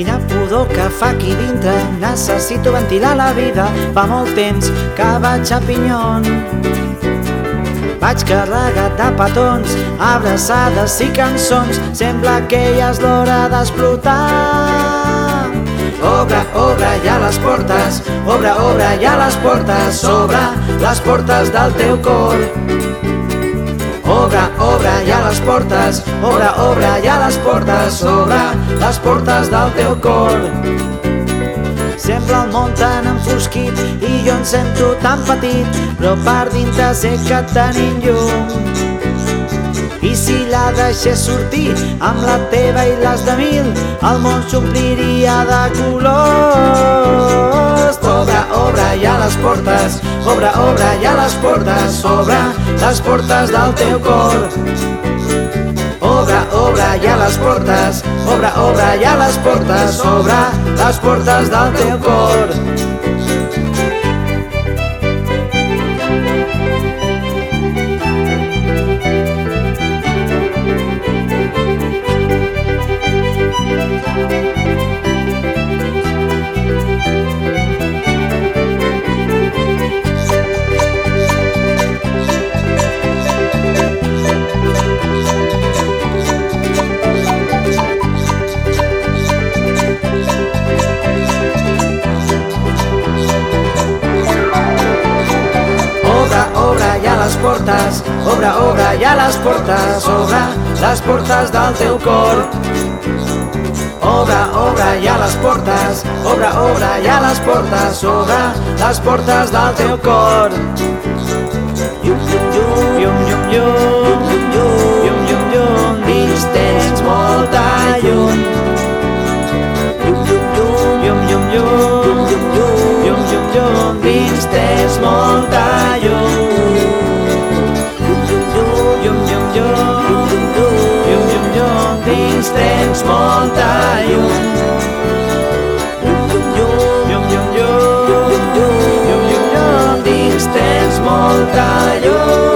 Quina pudor que fa aquí dintre, necessito ventilar la vida. Fa molt temps que vaig a Pinyon. Vaig carregat de petons, abraçades i cançons, sembla que ja és l'hora d'explotar. Obre, obre ja les portes, obre, obre ja les portes, obre les portes del teu cor. Obre, obre ja les portes, obre, obre ja les portes, obre les portes del teu cor. Sembla el món tan enfosquit i jo em sento tan petit, però per dintre sé que tenim llum. I si la deixés sortir amb la teva i les de mil, el món s'ompliria de colors. Obre, obre ja les portes, obre, obre ja les portes, obre les portes del teu cor. Obre, obre ja les portes, obre, obre ja les portes, obre les portes del teu cor. Portes, obre, obre ja les portes, obre les portes del teu cor. Obre, obre ja les portes, obre, obre ja les portes, obre les portes del teu cor. Llum, llum, llum, llum, llum, llum, llum, llum, llum, llum, dins tens molta llum. Llum, llum, llum, llum, llum, llum, llum, llum, llum, llum, dins tens molta llum. uns trens molt lluny. Llum, llum, llum, llum, llum, llum, llum, dins molt lluny.